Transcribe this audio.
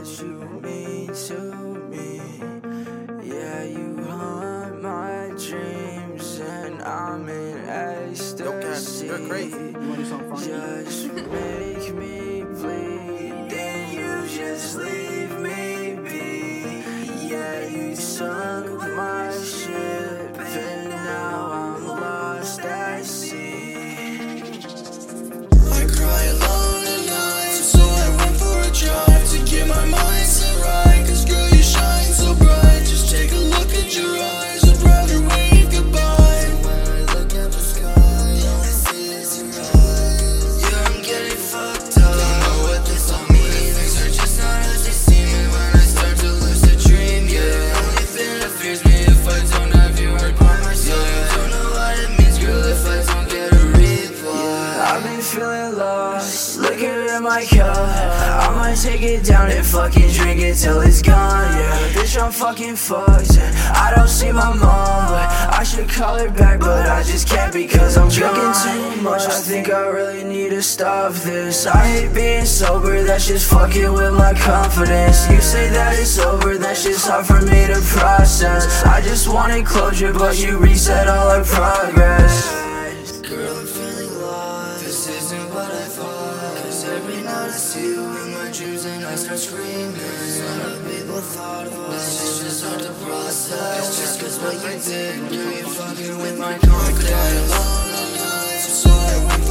what you mean to me. Yeah, you haunt my dreams, and I'm in ecstasy. you're crazy. You wanna do something funny? Just make me bleed, then you just leave me be. Yeah, you sunk my cup. I might take it down and fucking drink it till it's gone. Yeah, bitch, I'm fucking fucked. And I don't see my mom, but I should call her back, but I just can't because I'm drinking too much. I think I really need to stop this. I hate being sober, that's just fucking with my confidence. You say that it's over, that's just hard for me to process. I just wanted closure, but you reset all our progress. Girl, I'm feeling lost. This isn't what I thought. Every night I see you in my dreams and I start screaming. What other people thought of us. It's just hard to process. It's just cause what you did. Girl, you're fucking with my all night. So I went